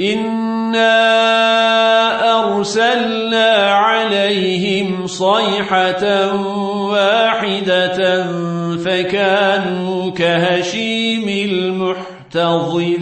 إنا أرسلنا عليهم صيحة واحدة فكانوا كهشيم المحتضر